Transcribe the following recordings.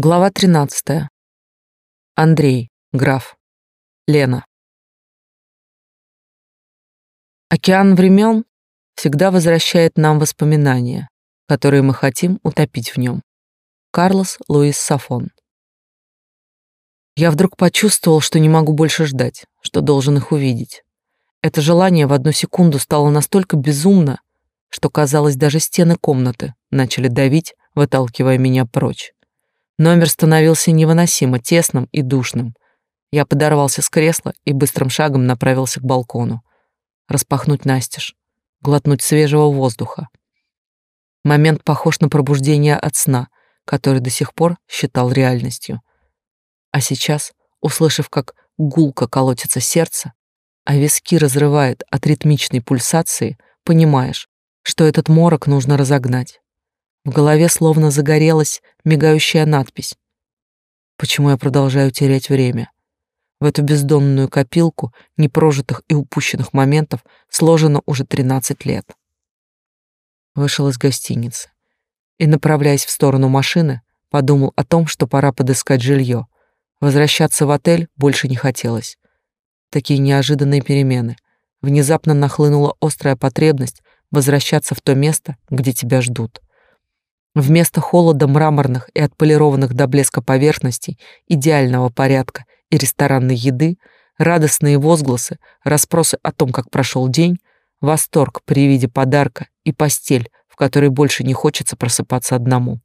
Глава 13. Андрей, граф. Лена. Океан времен всегда возвращает нам воспоминания, которые мы хотим утопить в нем. Карлос Луис Сафон. Я вдруг почувствовал, что не могу больше ждать, что должен их увидеть. Это желание в одну секунду стало настолько безумно, что, казалось, даже стены комнаты начали давить, выталкивая меня прочь. Номер становился невыносимо тесным и душным. Я подорвался с кресла и быстрым шагом направился к балкону. Распахнуть настежь, глотнуть свежего воздуха. Момент похож на пробуждение от сна, который до сих пор считал реальностью. А сейчас, услышав, как гулко колотится сердце, а виски разрывает от ритмичной пульсации, понимаешь, что этот морок нужно разогнать. В голове словно загорелась мигающая надпись. Почему я продолжаю терять время? В эту бездонную копилку непрожитых и упущенных моментов сложено уже 13 лет. Вышел из гостиницы и, направляясь в сторону машины, подумал о том, что пора подыскать жилье. Возвращаться в отель больше не хотелось. Такие неожиданные перемены. Внезапно нахлынула острая потребность возвращаться в то место, где тебя ждут. Вместо холода мраморных и отполированных до блеска поверхностей, идеального порядка и ресторанной еды, радостные возгласы, расспросы о том, как прошел день, восторг при виде подарка и постель, в которой больше не хочется просыпаться одному.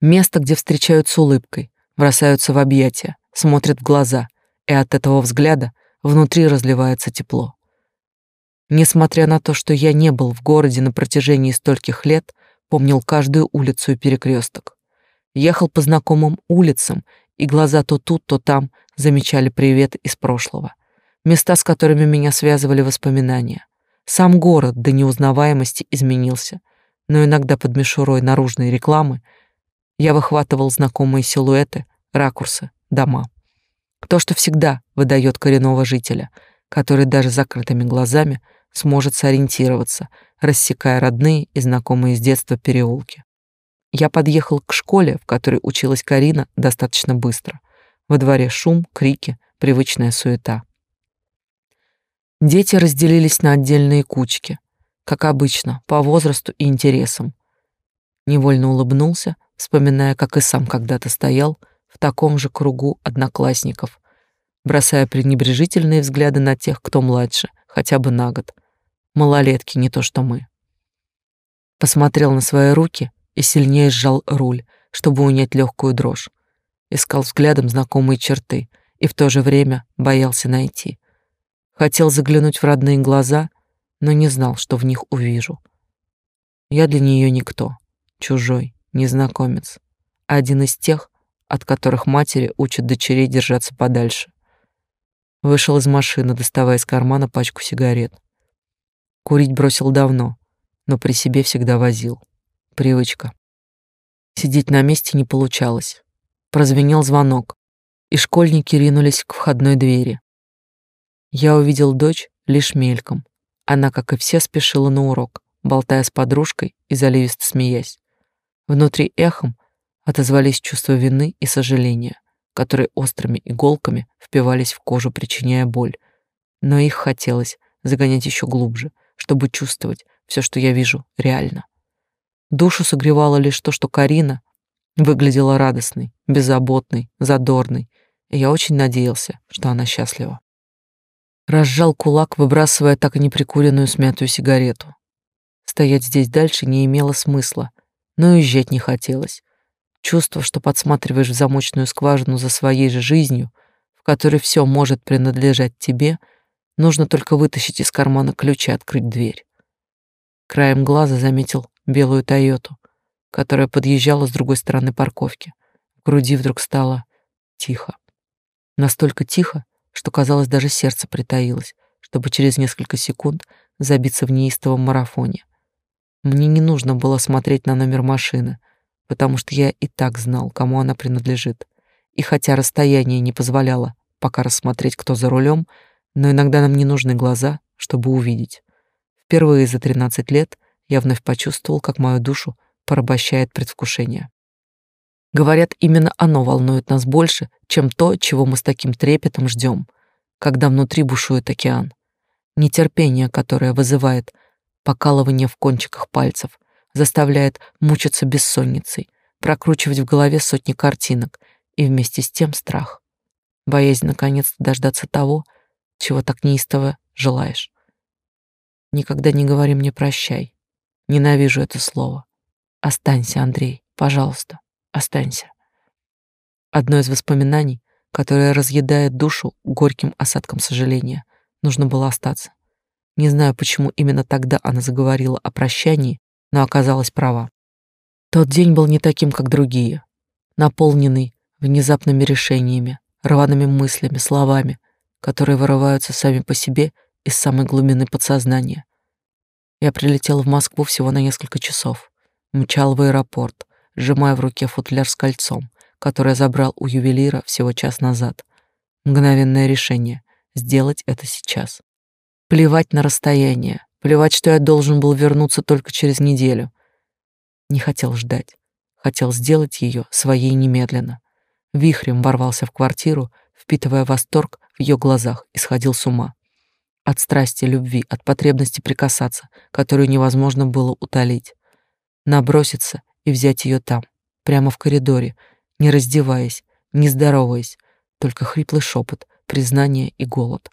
Место, где встречают с улыбкой, бросаются в объятия, смотрят в глаза, и от этого взгляда внутри разливается тепло. Несмотря на то, что я не был в городе на протяжении стольких лет, помнил каждую улицу и перекресток. Ехал по знакомым улицам, и глаза то тут, то там замечали привет из прошлого. Места, с которыми меня связывали воспоминания. Сам город до неузнаваемости изменился, но иногда под мишурой наружной рекламы я выхватывал знакомые силуэты, ракурсы, дома. То, что всегда выдает коренного жителя, который даже закрытыми глазами сможет сориентироваться, рассекая родные и знакомые с детства переулки. Я подъехал к школе, в которой училась Карина, достаточно быстро. Во дворе шум, крики, привычная суета. Дети разделились на отдельные кучки, как обычно, по возрасту и интересам. Невольно улыбнулся, вспоминая, как и сам когда-то стоял в таком же кругу одноклассников, бросая пренебрежительные взгляды на тех, кто младше, хотя бы на год, Малолетки, не то что мы. Посмотрел на свои руки и сильнее сжал руль, чтобы унять легкую дрожь. Искал взглядом знакомые черты и в то же время боялся найти. Хотел заглянуть в родные глаза, но не знал, что в них увижу. Я для нее никто, чужой, незнакомец, один из тех, от которых матери учат дочерей держаться подальше. Вышел из машины, доставая из кармана пачку сигарет. Курить бросил давно, но при себе всегда возил. Привычка. Сидеть на месте не получалось. Прозвенел звонок, и школьники ринулись к входной двери. Я увидел дочь лишь мельком. Она, как и все, спешила на урок, болтая с подружкой и заливисто смеясь. Внутри эхом отозвались чувства вины и сожаления, которые острыми иголками впивались в кожу, причиняя боль. Но их хотелось загонять еще глубже, чтобы чувствовать все, что я вижу, реально. Душу согревало лишь то, что Карина выглядела радостной, беззаботной, задорной, и я очень надеялся, что она счастлива. Разжал кулак, выбрасывая так и неприкуренную смятую сигарету. Стоять здесь дальше не имело смысла, но уезжать не хотелось. Чувство, что подсматриваешь в замочную скважину за своей же жизнью, в которой все может принадлежать тебе — Нужно только вытащить из кармана ключ и открыть дверь. Краем глаза заметил белую Тойоту, которая подъезжала с другой стороны парковки. В груди вдруг стало тихо. Настолько тихо, что, казалось, даже сердце притаилось, чтобы через несколько секунд забиться в неистовом марафоне. Мне не нужно было смотреть на номер машины, потому что я и так знал, кому она принадлежит. И хотя расстояние не позволяло пока рассмотреть, кто за рулем, но иногда нам не нужны глаза, чтобы увидеть. Впервые за 13 лет я вновь почувствовал, как мою душу порабощает предвкушение. Говорят, именно оно волнует нас больше, чем то, чего мы с таким трепетом ждем, когда внутри бушует океан. Нетерпение, которое вызывает покалывание в кончиках пальцев, заставляет мучиться бессонницей, прокручивать в голове сотни картинок и вместе с тем страх. Боязнь наконец-то дождаться того, чего так неистово желаешь. Никогда не говори мне прощай. Ненавижу это слово. Останься, Андрей, пожалуйста, останься. Одно из воспоминаний, которое разъедает душу горьким осадком сожаления. Нужно было остаться. Не знаю, почему именно тогда она заговорила о прощании, но оказалась права. Тот день был не таким, как другие, наполненный внезапными решениями, рваными мыслями, словами, которые вырываются сами по себе из самой глубины подсознания. Я прилетел в Москву всего на несколько часов, мчал в аэропорт, сжимая в руке футляр с кольцом, которое забрал у ювелира всего час назад. Мгновенное решение — сделать это сейчас. Плевать на расстояние, плевать, что я должен был вернуться только через неделю. Не хотел ждать, хотел сделать ее своей немедленно. Вихрем ворвался в квартиру, впитывая восторг в ее глазах и сходил с ума. От страсти, любви, от потребности прикасаться, которую невозможно было утолить. Наброситься и взять ее там, прямо в коридоре, не раздеваясь, не здороваясь, только хриплый шепот, признание и голод.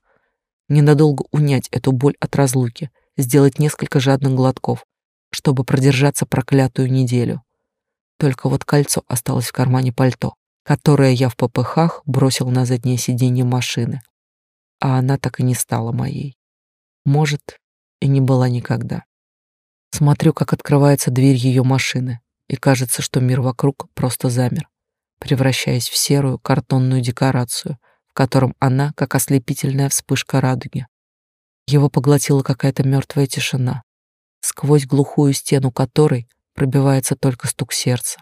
Ненадолго унять эту боль от разлуки, сделать несколько жадных глотков, чтобы продержаться проклятую неделю. Только вот кольцо осталось в кармане пальто, которое я в попыхах бросил на заднее сиденье машины а она так и не стала моей. Может, и не была никогда. Смотрю, как открывается дверь ее машины, и кажется, что мир вокруг просто замер, превращаясь в серую картонную декорацию, в котором она, как ослепительная вспышка радуги. Его поглотила какая-то мертвая тишина, сквозь глухую стену которой пробивается только стук сердца,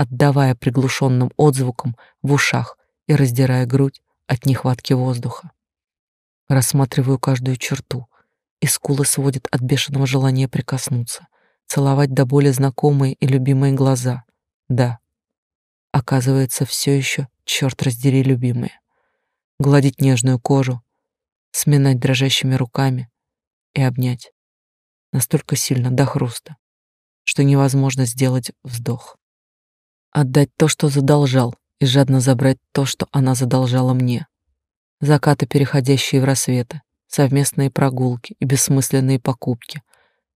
отдавая приглушенным отзвуком в ушах и раздирая грудь от нехватки воздуха. Рассматриваю каждую черту, и скулы сводят от бешеного желания прикоснуться, целовать до боли знакомые и любимые глаза. Да, оказывается, все еще, черт раздери, любимые. Гладить нежную кожу, сминать дрожащими руками и обнять. Настолько сильно, до хруста, что невозможно сделать вздох. Отдать то, что задолжал, и жадно забрать то, что она задолжала мне закаты, переходящие в рассветы, совместные прогулки и бессмысленные покупки,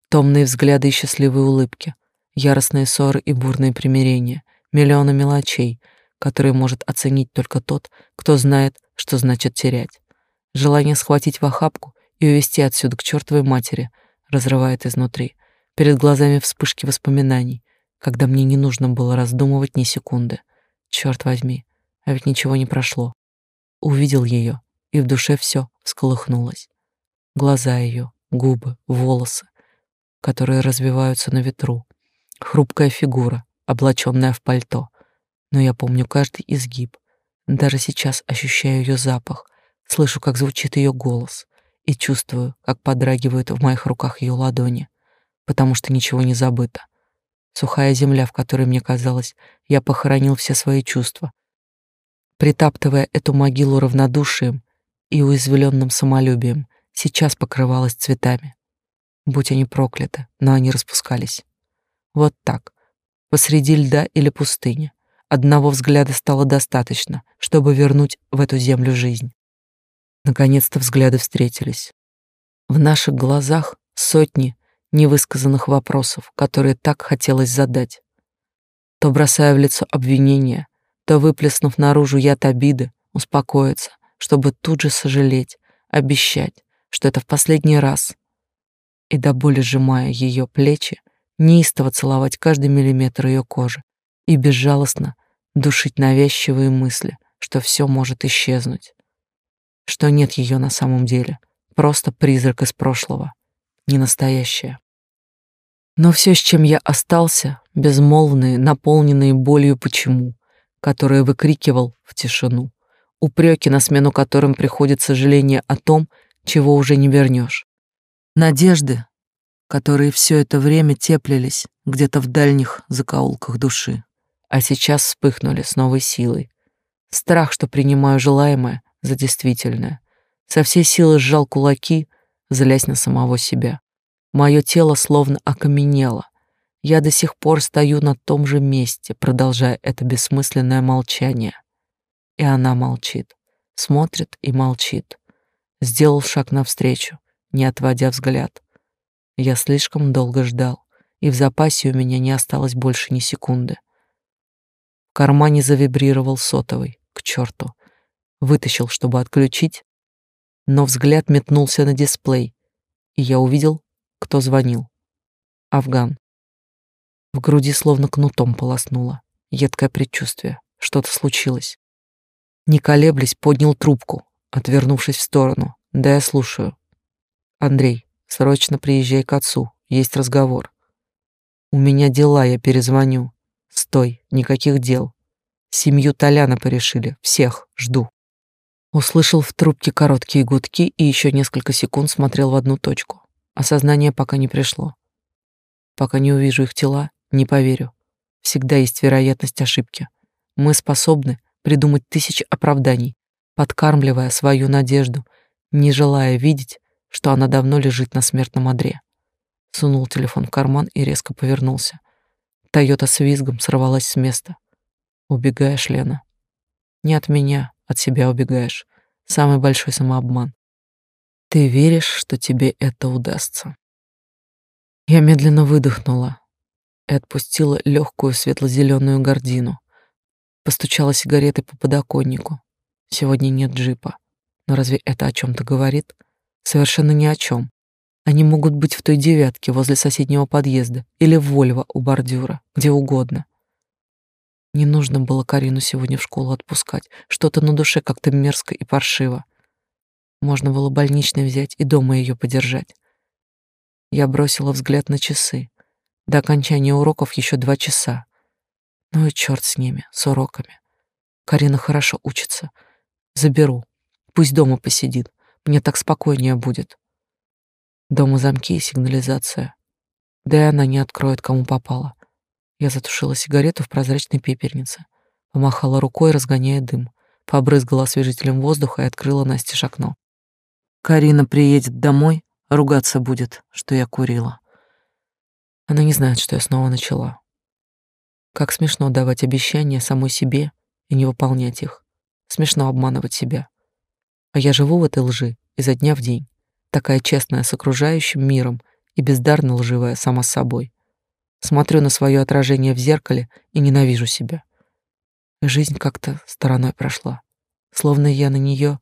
томные взгляды и счастливые улыбки, яростные ссоры и бурные примирения, миллионы мелочей, которые может оценить только тот, кто знает, что значит терять. Желание схватить в охапку и увести отсюда к чертовой матери разрывает изнутри. Перед глазами вспышки воспоминаний, когда мне не нужно было раздумывать ни секунды. Черт возьми, а ведь ничего не прошло увидел ее, и в душе все всколыхнулось. Глаза ее, губы, волосы, которые развиваются на ветру, хрупкая фигура, облаченная в пальто. Но я помню каждый изгиб, даже сейчас ощущаю ее запах, слышу, как звучит ее голос и чувствую, как подрагивают в моих руках ее ладони, потому что ничего не забыто. Сухая земля, в которой мне казалось, я похоронил все свои чувства, притаптывая эту могилу равнодушием и уязвленным самолюбием, сейчас покрывалась цветами. Будь они прокляты, но они распускались. Вот так, посреди льда или пустыни. Одного взгляда стало достаточно, чтобы вернуть в эту землю жизнь. Наконец-то взгляды встретились. В наших глазах сотни невысказанных вопросов, которые так хотелось задать. То бросая в лицо обвинения, то, выплеснув наружу яд обиды, успокоиться, чтобы тут же сожалеть, обещать, что это в последний раз. И до боли сжимая ее плечи, неистово целовать каждый миллиметр ее кожи и безжалостно душить навязчивые мысли, что все может исчезнуть, что нет ее на самом деле, просто призрак из прошлого, не настоящее. Но все, с чем я остался, безмолвные, наполненные болью почему, которые выкрикивал в тишину, упреки, на смену которым приходит сожаление о том, чего уже не вернешь, надежды, которые все это время теплились где-то в дальних закоулках души. а сейчас вспыхнули с новой силой. Страх, что принимаю желаемое за действительное. Со всей силы сжал кулаки, злясь на самого себя. Мое тело словно окаменело. Я до сих пор стою на том же месте, продолжая это бессмысленное молчание. И она молчит, смотрит и молчит. Сделал шаг навстречу, не отводя взгляд. Я слишком долго ждал, и в запасе у меня не осталось больше ни секунды. В кармане завибрировал сотовый, к черту. Вытащил, чтобы отключить, но взгляд метнулся на дисплей, и я увидел, кто звонил. Афган. В груди словно кнутом полоснуло. Едкое предчувствие. Что-то случилось. Не колеблясь, поднял трубку, отвернувшись в сторону. Да я слушаю. Андрей, срочно приезжай к отцу. Есть разговор. У меня дела, я перезвоню. Стой, никаких дел. Семью Толяна порешили. Всех, жду. Услышал в трубке короткие гудки и еще несколько секунд смотрел в одну точку. Осознание пока не пришло. Пока не увижу их тела, не поверю. Всегда есть вероятность ошибки. Мы способны придумать тысячи оправданий, подкармливая свою надежду, не желая видеть, что она давно лежит на смертном одре. Сунул телефон в карман и резко повернулся. Тойота с визгом сорвалась с места. Убегаешь, Лена. Не от меня, от себя убегаешь. Самый большой самообман. Ты веришь, что тебе это удастся. Я медленно выдохнула и отпустила легкую светло-зеленую гордину. Постучала сигаретой по подоконнику. Сегодня нет джипа. Но разве это о чем то говорит? Совершенно ни о чем. Они могут быть в той девятке возле соседнего подъезда или в Вольво у бордюра, где угодно. Не нужно было Карину сегодня в школу отпускать. Что-то на душе как-то мерзко и паршиво. Можно было больничный взять и дома ее подержать. Я бросила взгляд на часы. До окончания уроков еще два часа. Ну и черт с ними, с уроками. Карина хорошо учится. Заберу. Пусть дома посидит. Мне так спокойнее будет. Дома замки и сигнализация. Да и она не откроет, кому попало. Я затушила сигарету в прозрачной пепельнице, помахала рукой, разгоняя дым, побрызгала освежителем воздуха и открыла настежь окно. Карина приедет домой, ругаться будет, что я курила. Она не знает, что я снова начала. Как смешно давать обещания самой себе и не выполнять их. Смешно обманывать себя. А я живу в этой лжи изо дня в день, такая честная с окружающим миром и бездарно лживая сама с собой. Смотрю на свое отражение в зеркале и ненавижу себя. Жизнь как-то стороной прошла, словно я на нее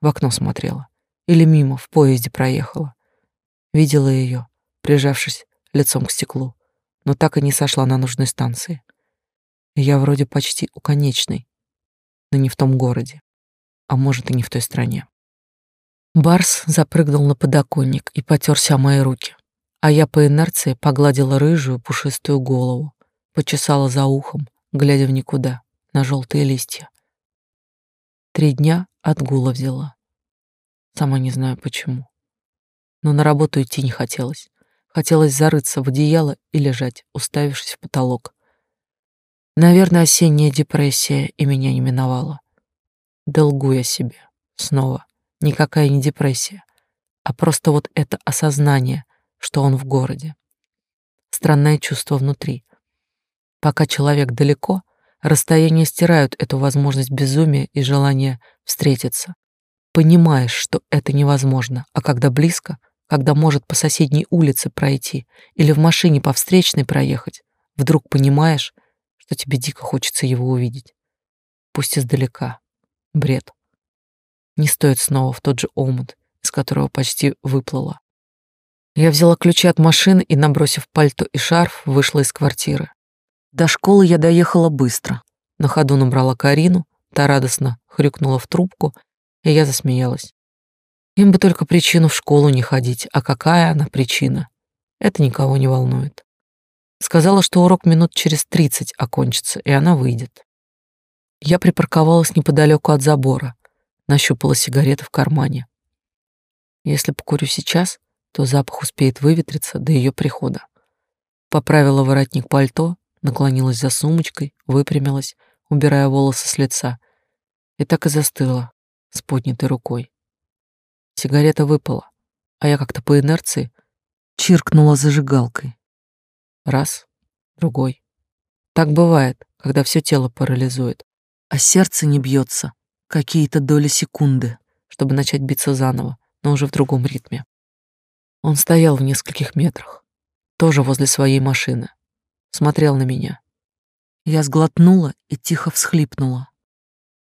в окно смотрела или мимо в поезде проехала. Видела ее, прижавшись лицом к стеклу, но так и не сошла на нужной станции. Я вроде почти у конечной, но не в том городе, а может и не в той стране. Барс запрыгнул на подоконник и потерся о мои руки а я по инерции погладила рыжую пушистую голову, почесала за ухом, глядя в никуда, на желтые листья. Три дня отгула взяла. Сама не знаю почему. Но на работу идти не хотелось. Хотелось зарыться в одеяло и лежать, уставившись в потолок. Наверное, осенняя депрессия и меня не миновала. Долгу я себе. Снова. Никакая не депрессия, а просто вот это осознание, что он в городе. Странное чувство внутри. Пока человек далеко, расстояние стирают эту возможность безумия и желания встретиться. Понимаешь, что это невозможно, а когда близко, когда может по соседней улице пройти или в машине по встречной проехать, вдруг понимаешь, что тебе дико хочется его увидеть. Пусть издалека. Бред. Не стоит снова в тот же омут, из которого почти выплыла. Я взяла ключи от машины и, набросив пальто и шарф, вышла из квартиры. До школы я доехала быстро. На ходу набрала Карину, та радостно хрюкнула в трубку, и я засмеялась. Им бы только причину в школу не ходить, а какая она причина? Это никого не волнует. Сказала, что урок минут через тридцать окончится, и она выйдет. Я припарковалась неподалеку от забора, нащупала сигареты в кармане. Если покурю сейчас, то запах успеет выветриться до ее прихода. Поправила воротник пальто, наклонилась за сумочкой, выпрямилась, убирая волосы с лица, и так и застыла с поднятой рукой. Сигарета выпала, а я как-то по инерции чиркнула зажигалкой. Раз, другой. Так бывает, когда все тело парализует, а сердце не бьется какие-то доли секунды, чтобы начать биться заново, но уже в другом ритме. Он стоял в нескольких метрах, тоже возле своей машины, смотрел на меня. Я сглотнула и тихо всхлипнула.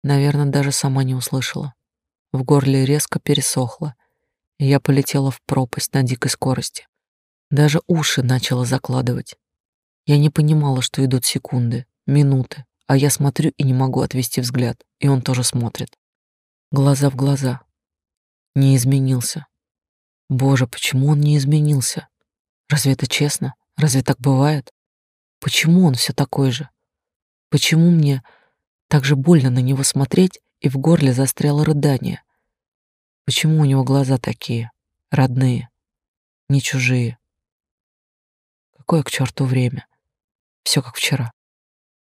Наверное, даже сама не услышала. В горле резко пересохло, и я полетела в пропасть на дикой скорости. Даже уши начала закладывать. Я не понимала, что идут секунды, минуты, а я смотрю и не могу отвести взгляд, и он тоже смотрит. Глаза в глаза. Не изменился. Боже, почему он не изменился? Разве это честно? Разве так бывает? Почему он все такой же? Почему мне так же больно на него смотреть, и в горле застряло рыдание? Почему у него глаза такие, родные, не чужие? Какое к черту время? Все как вчера.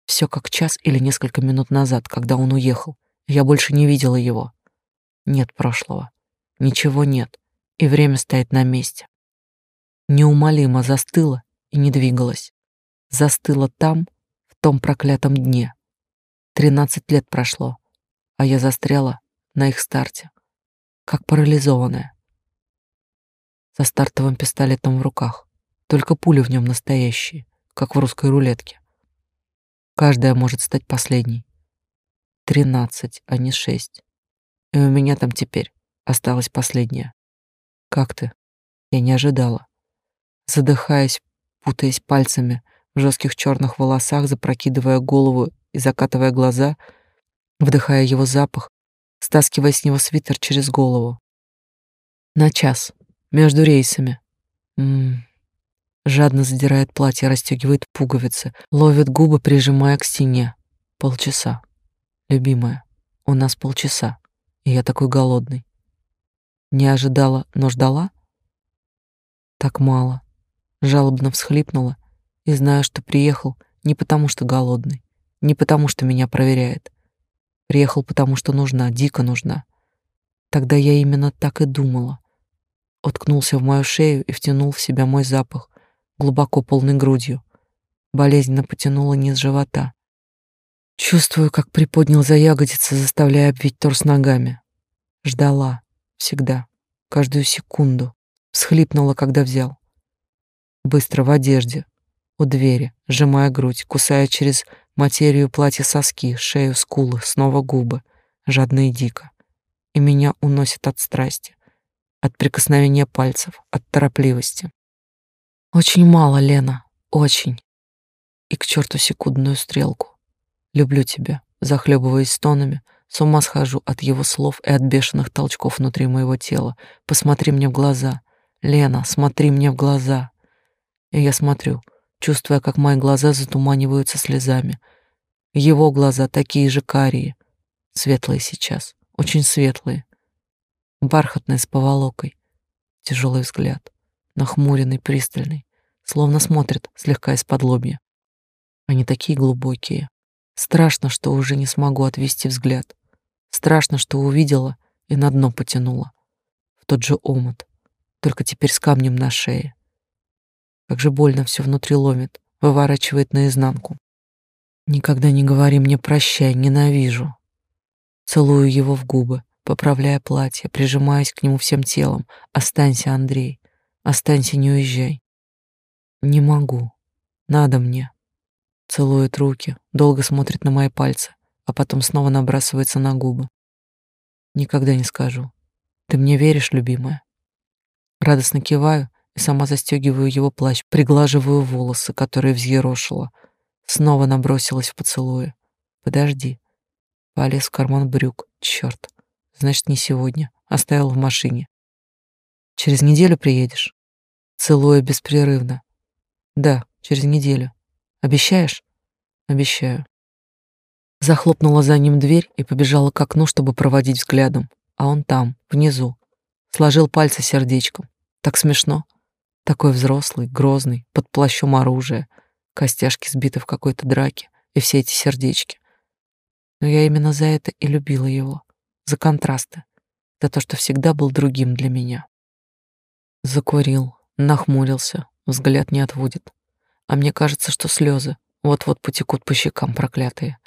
Все как час или несколько минут назад, когда он уехал. Я больше не видела его. Нет прошлого. Ничего нет. И время стоит на месте. Неумолимо застыло и не двигалось. Застыло там, в том проклятом дне. Тринадцать лет прошло, а я застряла на их старте, как парализованная. Со стартовым пистолетом в руках. Только пули в нем настоящие, как в русской рулетке. Каждая может стать последней. Тринадцать, а не шесть. И у меня там теперь осталась последняя. Как ты? Я не ожидала. Задыхаясь, путаясь пальцами в жестких черных волосах, запрокидывая голову и закатывая глаза, вдыхая его запах, стаскивая с него свитер через голову. На час, между рейсами. М -м -м. Жадно задирает платье, расстегивает пуговицы, ловит губы, прижимая к стене. Полчаса. Любимая, у нас полчаса, и я такой голодный. Не ожидала, но ждала? Так мало. Жалобно всхлипнула и знаю, что приехал не потому, что голодный, не потому, что меня проверяет. Приехал потому, что нужна, дико нужна. Тогда я именно так и думала. Уткнулся в мою шею и втянул в себя мой запах, глубоко полной грудью. Болезненно потянула низ живота. Чувствую, как приподнял за ягодицы, заставляя обвить торс ногами. Ждала. Всегда. Каждую секунду. Всхлипнула, когда взял. Быстро в одежде. У двери, сжимая грудь, кусая через материю платья соски, шею, скулы, снова губы. Жадно и дико. И меня уносит от страсти. От прикосновения пальцев, от торопливости. Очень мало, Лена, очень. И к черту секундную стрелку. Люблю тебя, захлебываясь стонами, с ума схожу от его слов и от бешеных толчков внутри моего тела. Посмотри мне в глаза. Лена, смотри мне в глаза. И я смотрю, чувствуя, как мои глаза затуманиваются слезами. Его глаза такие же карие, светлые сейчас, очень светлые, бархатные с поволокой, тяжелый взгляд, нахмуренный, пристальный словно смотрит слегка из-под лобья. Они такие глубокие. Страшно, что уже не смогу отвести взгляд. Страшно, что увидела и на дно потянула. В тот же омут, только теперь с камнем на шее. Как же больно все внутри ломит, выворачивает наизнанку. Никогда не говори мне прощай, ненавижу. Целую его в губы, поправляя платье, прижимаясь к нему всем телом. Останься, Андрей, останься, не уезжай. Не могу. Надо мне. Целует руки, долго смотрит на мои пальцы, а потом снова набрасывается на губы. Никогда не скажу. Ты мне веришь, любимая? Радостно киваю сама застегиваю его плащ, приглаживаю волосы, которые взъерошила. Снова набросилась в поцелуе. Подожди. Полез в карман брюк. Черт. Значит, не сегодня. Оставил в машине. Через неделю приедешь? Целуя беспрерывно. Да, через неделю. Обещаешь? Обещаю. Захлопнула за ним дверь и побежала к окну, чтобы проводить взглядом. А он там, внизу. Сложил пальцы сердечком. Так смешно. Такой взрослый, грозный, под плащом оружия. костяшки сбиты в какой-то драке и все эти сердечки. Но я именно за это и любила его, за контрасты, за то, что всегда был другим для меня. Закурил, нахмурился, взгляд не отводит. А мне кажется, что слезы вот-вот потекут по щекам проклятые.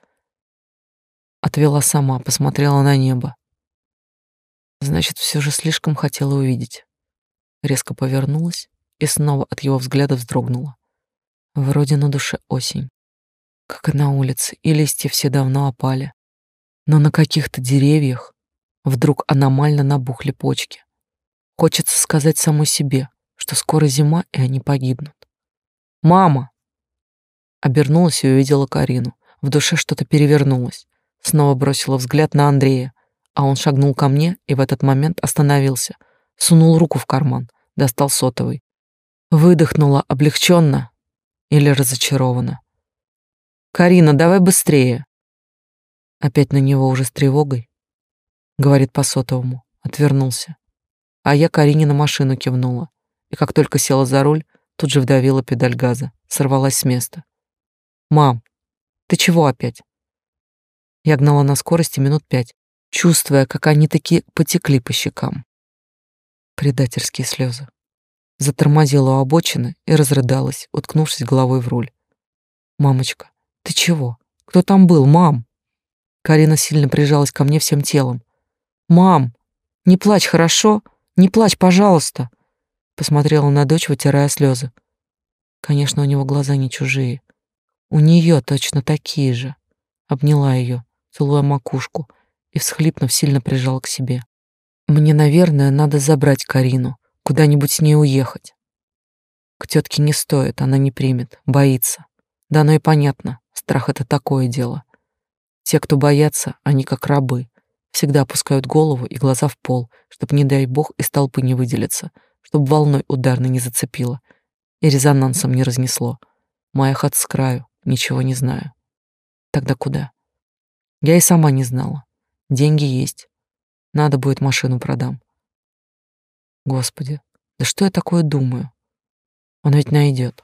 Отвела сама, посмотрела на небо. Значит, все же слишком хотела увидеть. Резко повернулась и снова от его взгляда вздрогнула. Вроде на душе осень. Как и на улице, и листья все давно опали. Но на каких-то деревьях вдруг аномально набухли почки. Хочется сказать самой себе, что скоро зима, и они погибнут. «Мама!» Обернулась и увидела Карину. В душе что-то перевернулось. Снова бросила взгляд на Андрея, а он шагнул ко мне и в этот момент остановился. Сунул руку в карман, достал сотовый. Выдохнула облегченно или разочарованно. «Карина, давай быстрее!» Опять на него уже с тревогой. Говорит по сотовому. Отвернулся. А я Карине на машину кивнула. И как только села за руль, тут же вдавила педаль газа. Сорвалась с места. «Мам, ты чего опять?» Я гнала на скорости минут пять, чувствуя, как они таки потекли по щекам. Предательские слезы. Затормозила у обочины и разрыдалась, уткнувшись головой в руль. «Мамочка, ты чего? Кто там был, мам?» Карина сильно прижалась ко мне всем телом. «Мам, не плачь, хорошо? Не плачь, пожалуйста!» Посмотрела на дочь, вытирая слезы. Конечно, у него глаза не чужие. У нее точно такие же. Обняла ее, целуя макушку, и, всхлипнув, сильно прижал к себе. Мне, наверное, надо забрать Карину, куда-нибудь с ней уехать. К тетке не стоит, она не примет, боится. Да оно и понятно, страх — это такое дело. Те, кто боятся, они как рабы, всегда опускают голову и глаза в пол, чтобы, не дай бог, из толпы не выделиться, чтобы волной ударной не зацепило и резонансом не разнесло. Моя хат с краю, ничего не знаю. Тогда куда? Я и сама не знала. Деньги есть. Надо будет машину продам. Господи, да что я такое думаю? Он ведь найдет.